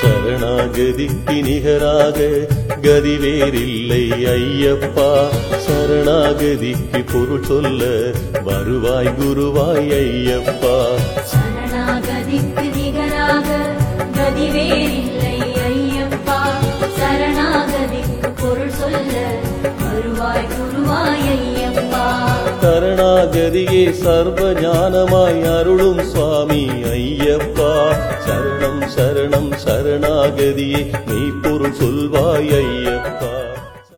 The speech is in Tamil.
சரணாகதிக்கு நிகராக கதி வேறில்லை ஐயப்பா. சரணாகதிக்கு பொருள் சொல்ல வருவாய் குருவாய் ஐயப்பா. சரணாகதிக்கு நிகராக கதிவேறில்லை ஐயப்பா. சரணாகதிக்கு பொருள் சொல்ல வருவாய் குருவாய் ஐயப்பா. சரணாகதியே சர்வ ஞானமாய் அருளும் சுவாமி ஐயப்பா. சரணம் சரணம் சரணாகதியே நீ பொருள் சொல்வாய் ஐயப்பா.